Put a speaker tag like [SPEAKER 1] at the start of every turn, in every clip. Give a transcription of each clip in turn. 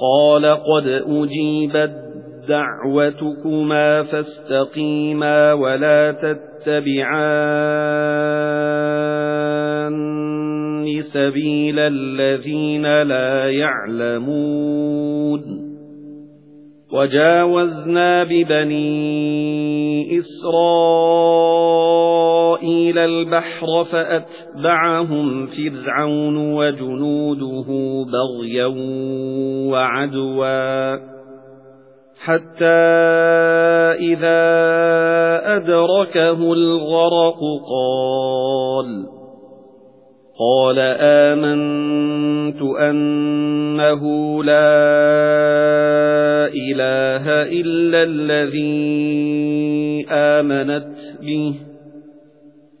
[SPEAKER 1] قَالَ قَدْ أُجِيبَتْ دَعْوَتُكُمَا فَاسْتَقِيمَا وَلَا تَتَّبِعَانِّ سَبِيلَ الَّذِينَ لَا يَعْلَمُونَ. وَجَاوَزْنَا بِبَنِي إِسْرَائِيلَ الْبَحْرَ فَأَتْبَعَهُمْ فِرْعَوْنُ وَجُنُودُهُ بَغْيًا وَعَدْوًا حَتَّى إِذَا أَدْرَكَهُ الْغَرَقُ قَالَ قَالَ آمَنْتُ أَنَّهُ لَا إِلَٰهَ إِلَّا الَّذِي آمَنَتْ بِهِ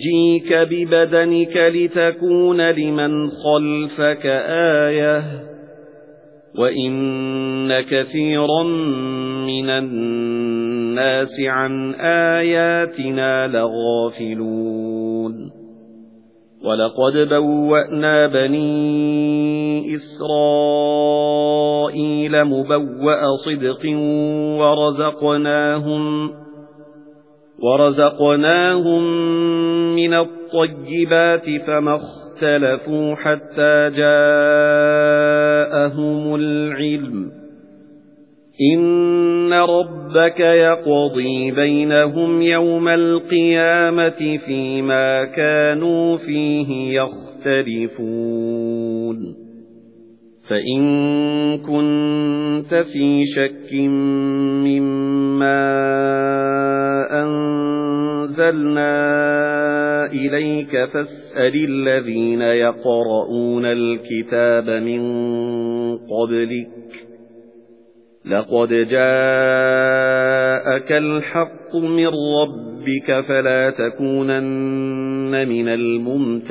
[SPEAKER 1] نُنَجِّيكَ بِبَدَنِكَ لِتَكُونَ لِمَنْ خَلْفَكَ آيَةً وَإِنَّ كَثِيرًا مِنَ النَّاسِ عَن آيَاتِنَا لَغَافِلُونَ وَلَقَدْ بَوَّأْنَا بَنِي إِسْرَائِيلَ مُبَوَّأَ صِدْقٍ وَرَزَقْنَاهُمْ وَرَزَقْنَاهُمْ مِنَ الطَّيِّبَاتِ فَمَا اخْتَلَفُوا حَتَّى جَاءَهُمُ الْعِلْمُ إِنَّ رَبَّكَ يَقْضِي بَيْنَهُمْ يَوْمَ الْقِيَامَةِ فِيمَا كَانُوا فِيهِ يَخْتَلِفُونَ فَإِن كُنتَ فِي شَكٍّ مِّمَّا أَنزَلْنَا إِلَيْكَ فَاسْأَلِ الَّذِينَ يَقْرَؤُونَ الْكِتَابَ مِن قَبْلِكَ. لَقَدْ جَاءَكَ الْحَقُّ مِنْ رَبِّكَ فَلَا تَكُونَنَّ مِنَ الْمُمْتَرِينَ.